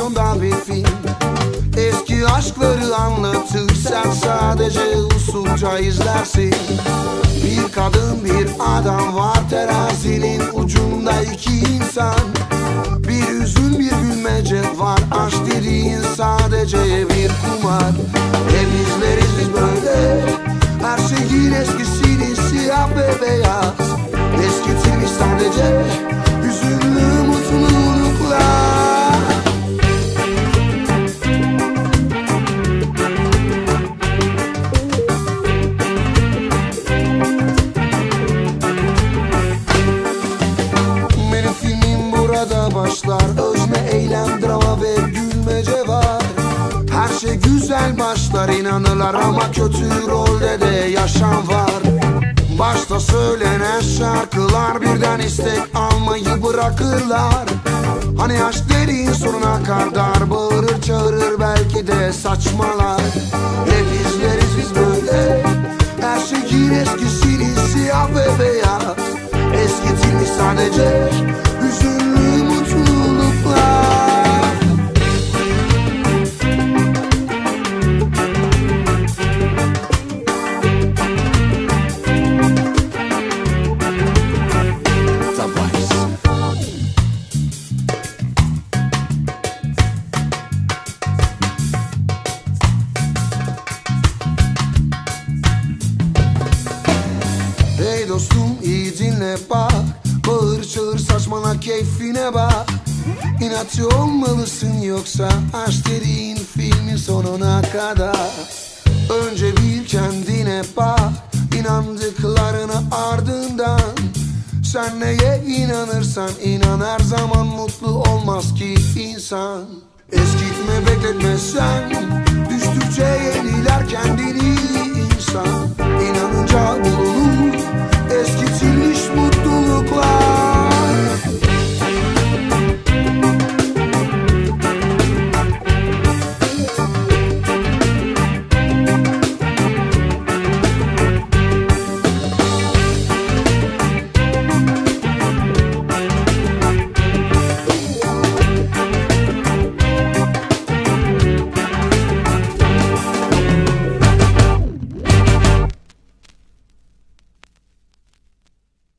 televizyonda bir film. Eski aşkları anlatır sen sadece usulca izlersin. Bir kadın bir adam var terazinin ucunda iki insan. Bir üzüm bir gülmece var aşk dediğin sadece bir kumar. Hep izleriz biz inanırlar Ama kötü rolde de yaşam var. Başta söylenen şarkılar Birden istek almayı bırakırlar. Hani aşk dediğin sonuna kadar Bağırır çağırır belki de saçmalar. Hep izleriz biz böyle. Her şeyin eskisini siyah dostum iyi dinle bak. Bağır çağır saçmala keyfine bak. İnatçı olmalısın yoksa Aşk dediğin filmin sonuna kadar. Önce bir kendine bak. İnandıklarını ardından Sen neye inanırsan inan Her zaman mutlu olmaz ki insan. Eskitme bekletme sen. Düştükçe yeniler kendini